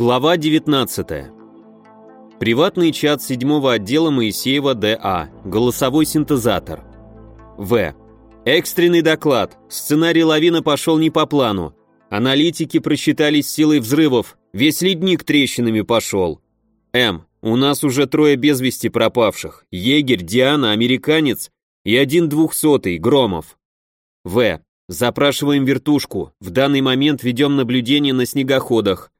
Глава 19. Приватный чат седьмого отдела Моисеева ДА. Голосовой синтезатор. В. Экстренный доклад. Сценарий лавина пошел не по плану. Аналитики просчитались силой взрывов. Весь ледник трещинами пошел. М. У нас уже трое без вести пропавших. Егерь, Диана, американец и один двухсотый, Громов. В. Запрашиваем вертушку. В данный момент ведем наблюдение на снегоходах.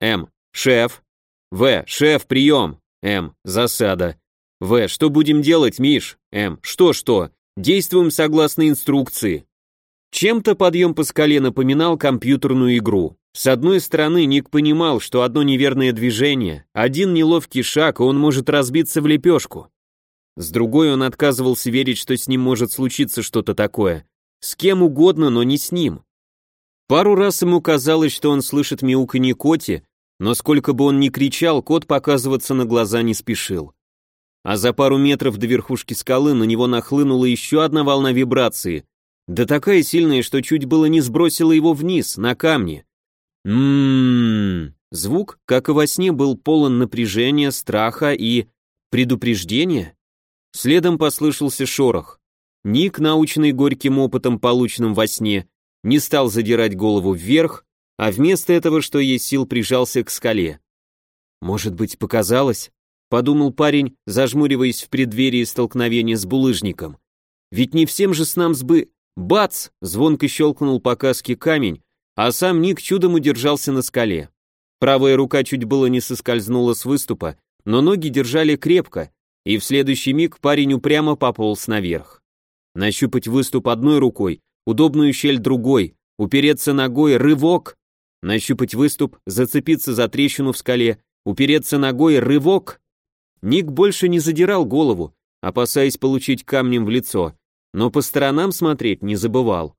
М. Шеф. В. Шеф, прием. М. Засада. В. Что будем делать, Миш? М. Что-что? Действуем согласно инструкции. Чем-то подъем по скале напоминал компьютерную игру. С одной стороны, Ник понимал, что одно неверное движение, один неловкий шаг, и он может разбиться в лепешку. С другой, он отказывался верить, что с ним может случиться что-то такое. С кем угодно, но не с ним. Пару раз ему казалось, что он слышит мяуканье коти, но сколько бы он ни кричал, кот показываться на глаза не спешил. А за пару метров до верхушки скалы на него нахлынула еще одна волна вибрации, да такая сильная, что чуть было не сбросила его вниз, на камни. Ммм. Звук, как и во сне, был полон напряжения, страха и предупреждения. Следом послышался шорох. Ник, наученный горьким опытом, полученным во сне, не стал задирать голову вверх, а вместо этого, что есть сил, прижался к скале. «Может быть, показалось?» — подумал парень, зажмуриваясь в преддверии столкновения с булыжником. «Ведь не всем же с нам сбы...» Бац! Звонко щелкнул по каске камень, а сам Ник чудом удержался на скале. Правая рука чуть было не соскользнула с выступа, но ноги держали крепко, и в следующий миг парень упрямо пополз наверх нащупать выступ одной рукой, удобную щель другой, упереться ногой, рывок, нащупать выступ, зацепиться за трещину в скале, упереться ногой, рывок. Ник больше не задирал голову, опасаясь получить камнем в лицо, но по сторонам смотреть не забывал.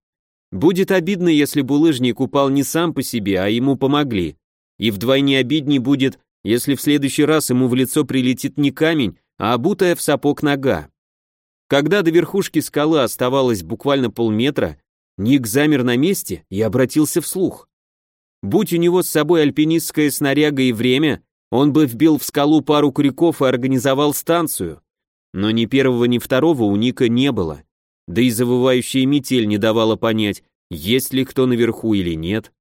Будет обидно, если булыжник упал не сам по себе, а ему помогли. И вдвойне обидней будет, если в следующий раз ему в лицо прилетит не камень, а обутая в сапог нога. Когда до верхушки скалы оставалось буквально полметра, Ник замер на месте и обратился вслух. Будь у него с собой альпинистская снаряга и время, он бы вбил в скалу пару крюков и организовал станцию. Но ни первого, ни второго у Ника не было. Да и завывающая метель не давала понять, есть ли кто наверху или нет.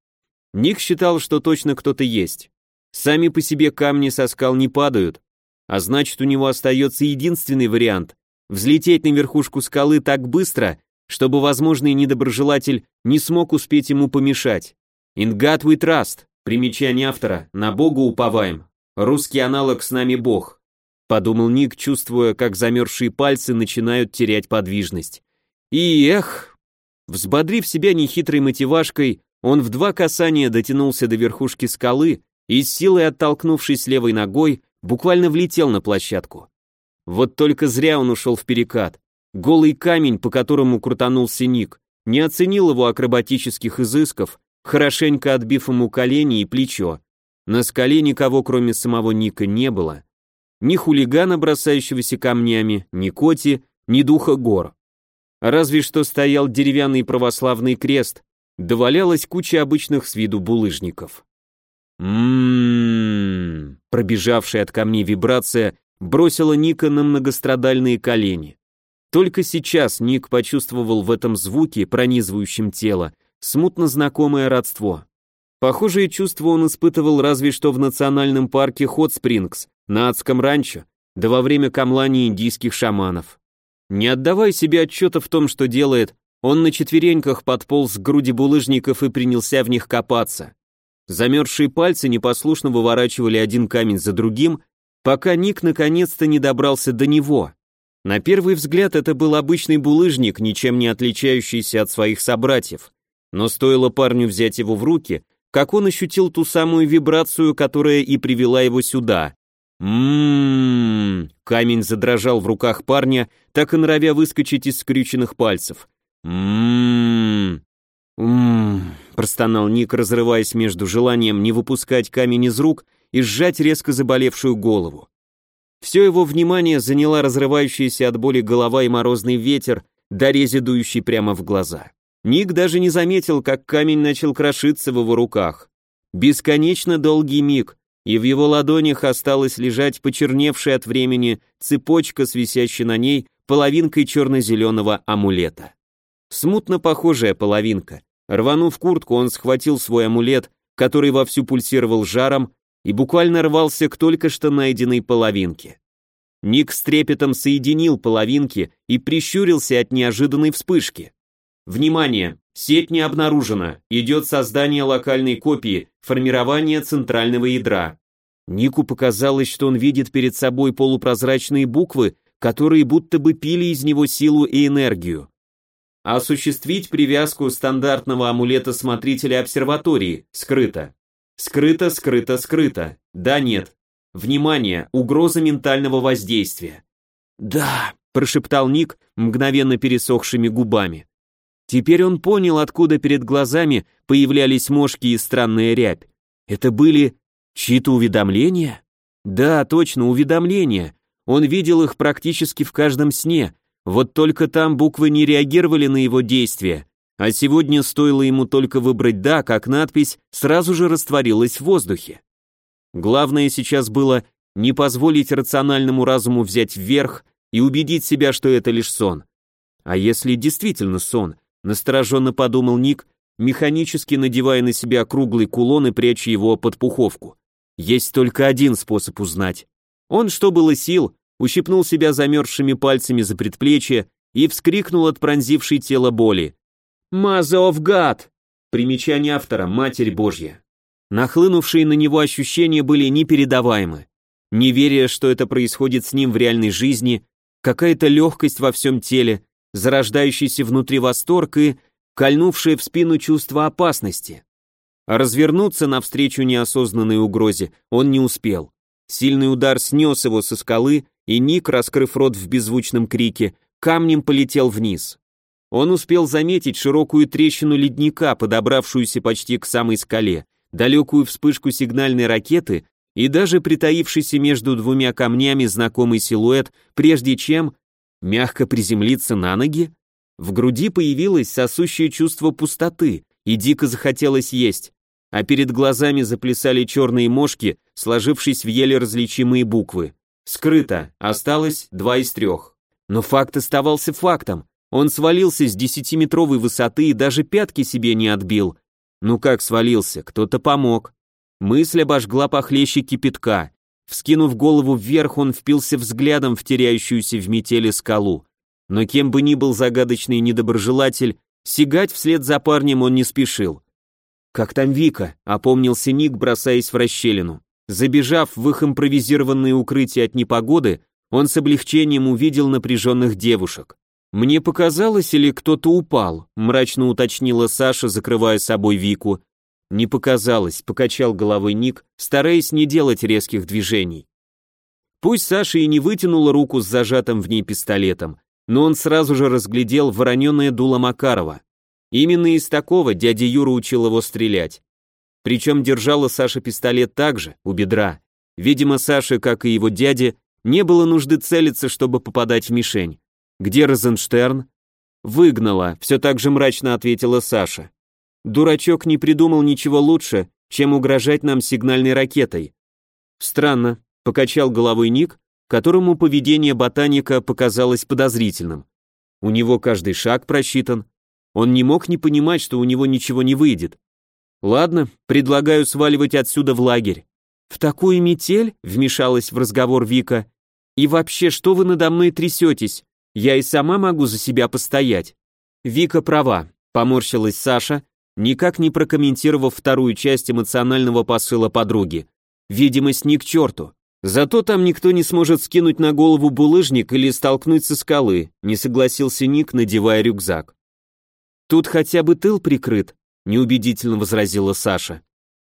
Ник считал, что точно кто-то есть. Сами по себе камни со скал не падают, а значит у него остается единственный вариант взлететь на верхушку скалы так быстро, чтобы возможный недоброжелатель не смог успеть ему помешать. God we trust. Примечание автора. На Бога уповаем. Русский аналог с нами Бог. Подумал Ник, чувствуя, как замерзшие пальцы начинают терять подвижность. И эх, взбодрив себя нехитрой мотивашкой, он в два касания дотянулся до верхушки скалы и с силой оттолкнувшись левой ногой, буквально влетел на площадку. Вот только зря он ушел в перекат. Голый камень, по которому крутанулся Ник, не оценил его акробатических изысков, хорошенько отбив ему колени и плечо. На скале никого, кроме самого Ника, не было. Ни хулигана, бросающегося камнями, ни коти, ни духа гор. Разве что стоял деревянный православный крест, довалялась куча обычных с виду булыжников. Ммм, пробежавшая от камней вибрация бросила Ника на многострадальные колени. Только сейчас Ник почувствовал в этом звуке, пронизывающем тело, смутно знакомое родство. Похожее чувство он испытывал разве что в национальном парке Хот-Спрингс, на адском ранчо, да во время камлания индийских шаманов. Не отдавая себе отчета в том, что делает, он на четвереньках подполз к груди булыжников и принялся в них копаться. Замерзшие пальцы непослушно выворачивали один камень за другим, пока Ник наконец-то не добрался до него. На первый взгляд это был обычный булыжник, ничем не отличающийся от своих собратьев. Но стоило парню взять его в руки, как он ощутил ту самую вибрацию, которая и привела его сюда. Ммм. Камень задрожал в руках парня, так и норовя выскочить из скрюченных пальцев. Ммм. Ммм. Простонал Ник, разрываясь между желанием не выпускать камень из рук и сжать резко заболевшую голову. Все его внимание заняла разрывающаяся от боли голова и морозный ветер, дорезе дующий прямо в глаза. Ник даже не заметил, как камень начал крошиться в его руках. Бесконечно долгий миг, и в его ладонях осталась лежать почерневшая от времени цепочка с на ней половинкой черно-зеленого амулета. Смутно похожая половинка. Рванув куртку, он схватил свой амулет, который вовсю пульсировал жаром, и буквально рвался к только что найденной половинке. Ник с трепетом соединил половинки и прищурился от неожиданной вспышки. Внимание! Сеть не обнаружена. Идет создание локальной копии, формирование центрального ядра. Нику показалось, что он видит перед собой полупрозрачные буквы, которые будто бы пили из него силу и энергию. Осуществить привязку стандартного амулета смотрителя обсерватории. Скрыто. Скрыто, скрыто, скрыто. Да, нет. Внимание, угроза ментального воздействия. Да, прошептал Ник мгновенно пересохшими губами. Теперь он понял, откуда перед глазами появлялись мошки и странная рябь. Это были чьи-то уведомления? Да, точно, уведомления. Он видел их практически в каждом сне, вот только там буквы не реагировали на его действия, а сегодня стоило ему только выбрать «да», как надпись сразу же растворилась в воздухе. Главное сейчас было не позволить рациональному разуму взять вверх и убедить себя, что это лишь сон. А если действительно сон – Настороженно подумал Ник, механически надевая на себя круглый кулон и пряча его под пуховку. Есть только один способ узнать. Он, что было сил, ущипнул себя замерзшими пальцами за предплечье и вскрикнул от пронзившей тело боли. «Мазов гад!» Примечание автора «Матерь Божья». Нахлынувшие на него ощущения были непередаваемы. Не веря, что это происходит с ним в реальной жизни, какая-то легкость во всем теле, зарождающийся внутри восторг и кольнувшее в спину чувство опасности. развернуться навстречу неосознанной угрозе он не успел. Сильный удар снес его со скалы, и Ник, раскрыв рот в беззвучном крике, камнем полетел вниз. Он успел заметить широкую трещину ледника, подобравшуюся почти к самой скале, далекую вспышку сигнальной ракеты и даже притаившийся между двумя камнями знакомый силуэт, прежде чем Мягко приземлиться на ноги? В груди появилось сосущее чувство пустоты, и дико захотелось есть, а перед глазами заплясали черные мошки, сложившись в еле различимые буквы. Скрыто, осталось два из трех. Но факт оставался фактом. Он свалился с десятиметровой высоты и даже пятки себе не отбил. Ну как свалился, кто-то помог. Мысль обожгла похлеще кипятка. Вскинув голову вверх, он впился взглядом в теряющуюся в метели скалу. Но кем бы ни был загадочный недоброжелатель, сигать вслед за парнем он не спешил. «Как там Вика?» — опомнился Ник, бросаясь в расщелину. Забежав в их импровизированное укрытие от непогоды, он с облегчением увидел напряженных девушек. «Мне показалось, или кто-то упал?» — мрачно уточнила Саша, закрывая собой Вику, не показалось, покачал головой Ник, стараясь не делать резких движений. Пусть Саша и не вытянула руку с зажатым в ней пистолетом, но он сразу же разглядел вороненое дуло Макарова. Именно из такого дядя Юра учил его стрелять. Причем держала Саша пистолет также, у бедра. Видимо, Саше, как и его дяде, не было нужды целиться, чтобы попадать в мишень. Где Розенштерн? Выгнала, все так же мрачно ответила Саша. Дурачок не придумал ничего лучше, чем угрожать нам сигнальной ракетой. Странно, покачал головой Ник, которому поведение ботаника показалось подозрительным. У него каждый шаг просчитан. Он не мог не понимать, что у него ничего не выйдет. Ладно, предлагаю сваливать отсюда в лагерь. В такую метель вмешалась в разговор Вика. И вообще, что вы надо мной трясетесь? Я и сама могу за себя постоять. Вика права, поморщилась Саша, никак не прокомментировав вторую часть эмоционального посыла подруги. Видимость ни к черту. Зато там никто не сможет скинуть на голову булыжник или столкнуть со скалы, не согласился Ник, надевая рюкзак. Тут хотя бы тыл прикрыт, неубедительно возразила Саша.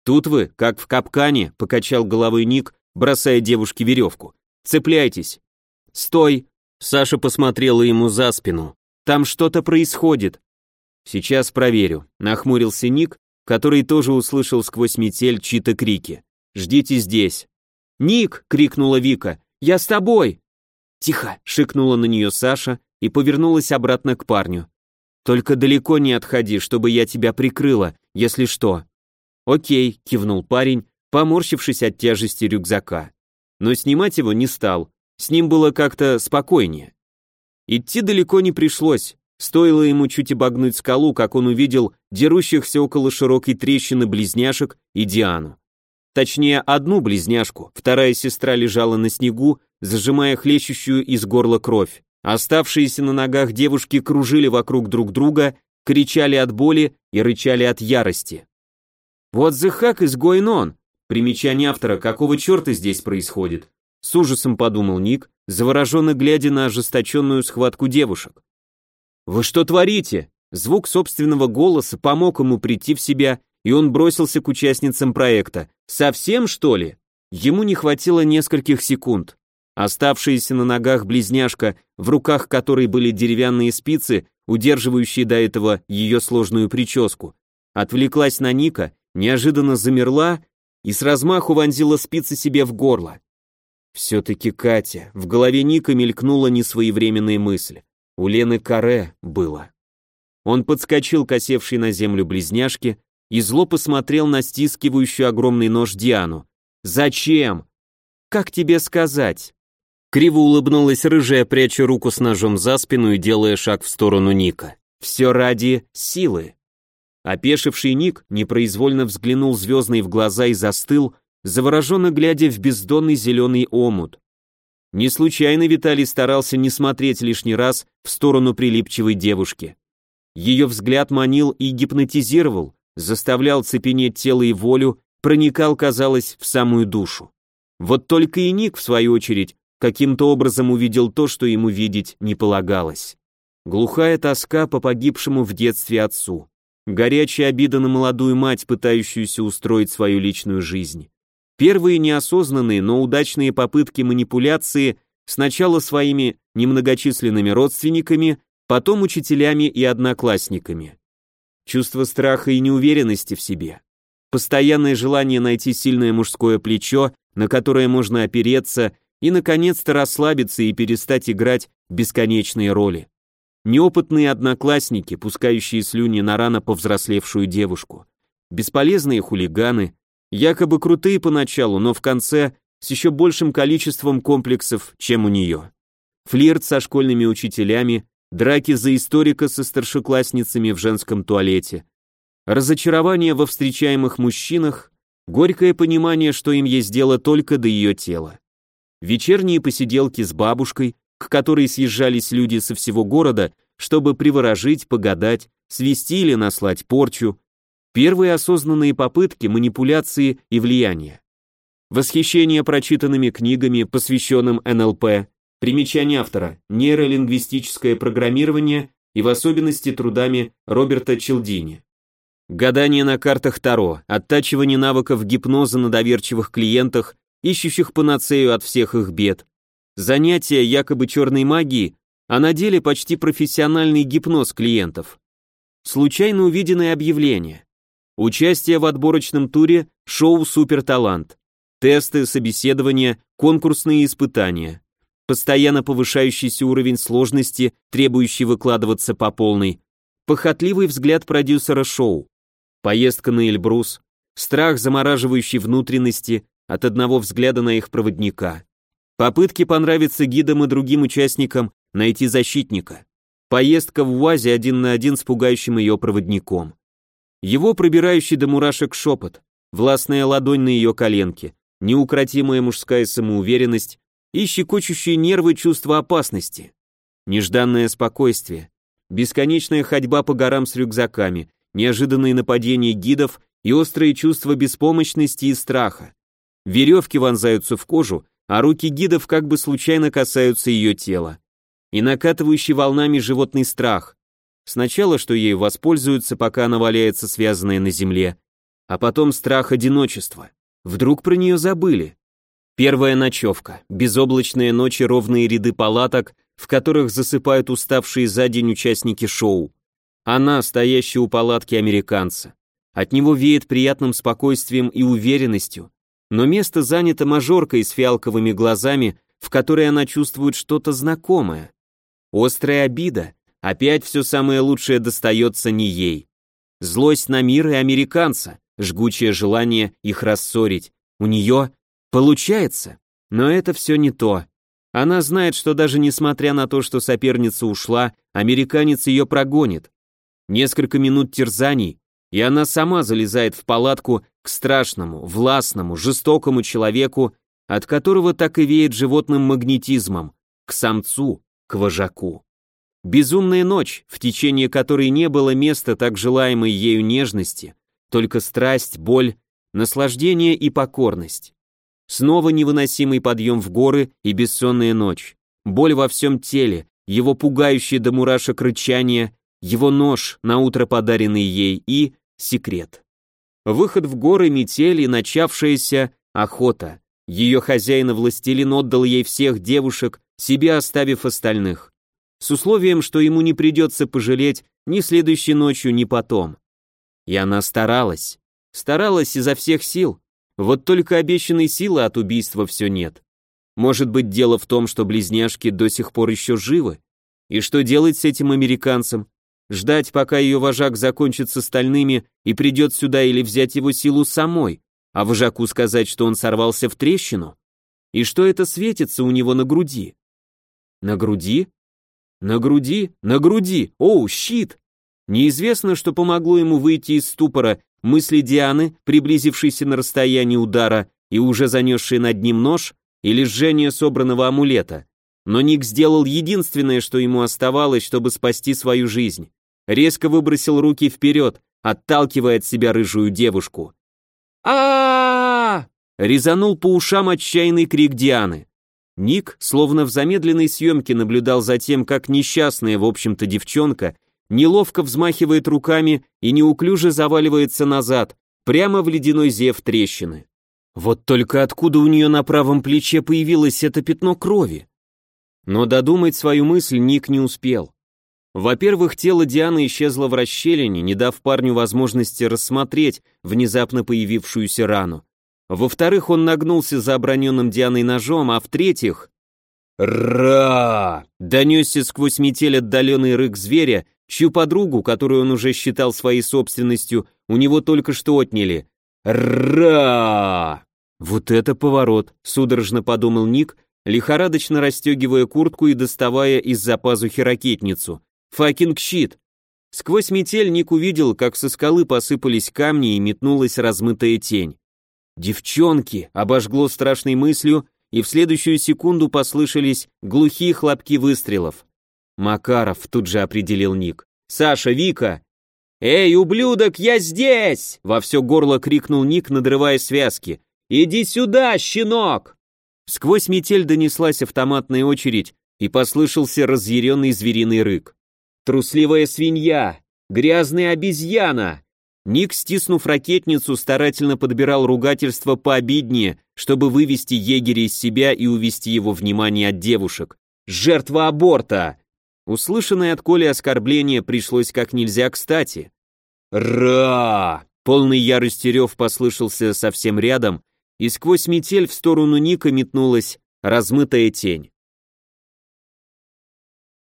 Тут вы, как в капкане, покачал головой Ник, бросая девушке веревку. Цепляйтесь. Стой! Саша посмотрела ему за спину. Там что-то происходит. Сейчас проверю, нахмурился Ник, который тоже услышал сквозь метель чьи-то крики. Ждите здесь. Ник, крикнула Вика. Я с тобой. Тихо, шикнула на нее Саша и повернулась обратно к парню. Только далеко не отходи, чтобы я тебя прикрыла, если что. «Окей», — кивнул парень, поморщившись от тяжести рюкзака. Но снимать его не стал, с ним было как-то спокойнее. Идти далеко не пришлось, стоило ему чуть обогнуть скалу, как он увидел дерущихся около широкой трещины близняшек и Диану. Точнее, одну близняшку, вторая сестра лежала на снегу, зажимая хлещущую из горла кровь. Оставшиеся на ногах девушки кружили вокруг друг друга, кричали от боли и рычали от ярости. «Вот the heck is going on?» Примечание автора, какого черта здесь происходит? С ужасом подумал Ник, завороженно глядя на ожесточенную схватку девушек. «Вы что творите?» Звук собственного голоса помог ему прийти в себя, и он бросился к участницам проекта. «Совсем, что ли?» Ему не хватило нескольких секунд. Оставшаяся на ногах близняшка, в руках которой были деревянные спицы, удерживающие до этого ее сложную прическу, отвлеклась на Ника, неожиданно замерла и с размаху вонзила спицы себе в горло. Все-таки Катя, в голове Ника мелькнула несвоевременная мысль. У Лены каре было. Он подскочил к осевшей на землю близняшке и зло посмотрел на стискивающую огромный нож Диану. «Зачем?» «Как тебе сказать?» Криво улыбнулась рыжая, пряча руку с ножом за спину и делая шаг в сторону Ника. «Все ради силы». Опешивший Ник непроизвольно взглянул звездной в глаза и застыл, завороженно глядя в бездонный зеленый омут. Не случайно Виталий старался не смотреть лишний раз в сторону прилипчивой девушки. Ее взгляд манил и гипнотизировал, заставлял цепенеть тело и волю, проникал, казалось, в самую душу. Вот только и Ник, в свою очередь, каким-то образом увидел то, что ему видеть не полагалось. Глухая тоска по погибшему в детстве отцу. Горячая обида на молодую мать, пытающуюся устроить свою личную жизнь. Первые неосознанные, но удачные попытки манипуляции сначала своими немногочисленными родственниками, потом учителями и одноклассниками. Чувство страха и неуверенности в себе. Постоянное желание найти сильное мужское плечо, на которое можно опереться и, наконец-то, расслабиться и перестать играть бесконечные роли. Неопытные одноклассники, пускающие слюни на рано повзрослевшую девушку. Бесполезные хулиганы, якобы крутые поначалу, но в конце с еще большим количеством комплексов, чем у нее. Флирт со школьными учителями, драки за историка со старшеклассницами в женском туалете, разочарование во встречаемых мужчинах, горькое понимание, что им есть дело только до ее тела вечерние посиделки с бабушкой, к которой съезжались люди со всего города, чтобы приворожить, погадать, свести или наслать порчу, первые осознанные попытки манипуляции и влияния. Восхищение прочитанными книгами, посвященным НЛП, примечание автора, нейролингвистическое программирование и в особенности трудами Роберта Челдини. Гадание на картах Таро, оттачивание навыков гипноза на доверчивых клиентах ищущих панацею от всех их бед. Занятия якобы черной магии, а на деле почти профессиональный гипноз клиентов. Случайно увиденное объявление. Участие в отборочном туре шоу «Суперталант». Тесты, собеседования, конкурсные испытания. Постоянно повышающийся уровень сложности, требующий выкладываться по полной. Похотливый взгляд продюсера шоу. Поездка на Эльбрус. Страх, замораживающий внутренности, от одного взгляда на их проводника. Попытки понравиться гидам и другим участникам найти защитника. Поездка в УАЗе один на один с пугающим ее проводником. Его пробирающий до мурашек шепот, властная ладонь на ее коленке, неукротимая мужская самоуверенность и щекочущие нервы чувства опасности. Нежданное спокойствие, бесконечная ходьба по горам с рюкзаками, неожиданные нападения гидов и острые чувства беспомощности и страха. Веревки вонзаются в кожу, а руки гидов как бы случайно касаются ее тела. И накатывающий волнами животный страх. Сначала, что ею воспользуются, пока она валяется связанная на земле, а потом страх одиночества. Вдруг про нее забыли. Первая ночевка, безоблачные ночи, ровные ряды палаток, в которых засыпают уставшие за день участники шоу. Она, стоящая у палатки американца. От него веет приятным спокойствием и уверенностью, но место занято мажоркой с фиалковыми глазами, в которой она чувствует что-то знакомое. Острая обида, опять все самое лучшее достается не ей. Злость на мир и американца, жгучее желание их рассорить. У нее получается, но это все не то. Она знает, что даже несмотря на то, что соперница ушла, американец ее прогонит. Несколько минут терзаний, и она сама залезает в палатку к страшному, властному, жестокому человеку, от которого так и веет животным магнетизмом, к самцу, к вожаку. Безумная ночь, в течение которой не было места так желаемой ею нежности, только страсть, боль, наслаждение и покорность. Снова невыносимый подъем в горы и бессонная ночь, боль во всем теле, его пугающее до мурашек рычание, его нож, на утро подаренный ей, и секрет. Выход в горы, метели, начавшаяся охота. Ее хозяин-властелин отдал ей всех девушек, себе оставив остальных. С условием, что ему не придется пожалеть ни следующей ночью, ни потом. И она старалась. Старалась изо всех сил. Вот только обещанной силы от убийства все нет. Может быть, дело в том, что близняшки до сих пор еще живы? И что делать с этим американцем? Ждать, пока ее вожак закончит с остальными и придет сюда или взять его силу самой, а вожаку сказать, что он сорвался в трещину? И что это светится у него на груди? На груди? На груди? На груди! Оу, щит! Неизвестно, что помогло ему выйти из ступора, мысли Дианы, приблизившейся на расстояние удара и уже занесшей над ним нож, или жжение собранного амулета. Но Ник сделал единственное, что ему оставалось, чтобы спасти свою жизнь резко выбросил руки вперед, отталкивая от себя рыжую девушку. а Резанул по ушам отчаянный крик Дианы. Ник, словно в замедленной съемке, наблюдал за тем, как несчастная, в общем-то, девчонка неловко взмахивает руками и неуклюже заваливается назад, прямо в ледяной зев трещины. Вот только откуда у нее на правом плече появилось это пятно крови? Но додумать свою мысль Ник не успел. Во-первых, тело Дианы исчезло в расщелине, не дав парню возможности рассмотреть внезапно появившуюся рану. Во-вторых, он нагнулся за оброненным Дианой ножом, а в-третьих... «Ра!» — донесся сквозь метель отдаленный рык зверя, чью подругу, которую он уже считал своей собственностью, у него только что отняли. «Ра!» «Вот это поворот!» — судорожно подумал Ник, лихорадочно расстегивая куртку и доставая из-за пазухи ракетницу. Факинг щит. Сквозь метель Ник увидел, как со скалы посыпались камни и метнулась размытая тень. «Девчонки!» — обожгло страшной мыслью, и в следующую секунду послышались глухие хлопки выстрелов. «Макаров», — тут же определил Ник. «Саша, Вика!» «Эй, ублюдок, я здесь!» — во все горло крикнул Ник, надрывая связки. «Иди сюда, щенок!» Сквозь метель донеслась автоматная очередь, и послышался разъяренный звериный рык трусливая свинья, грязная обезьяна. Ник, стиснув ракетницу, старательно подбирал ругательство пообиднее, чтобы вывести егеря из себя и увести его внимание от девушек. Жертва аборта! Услышанное от Коли оскорбление пришлось как нельзя кстати. «Ра!» Полный ярости рев послышался совсем рядом, и сквозь метель в сторону Ника метнулась размытая тень.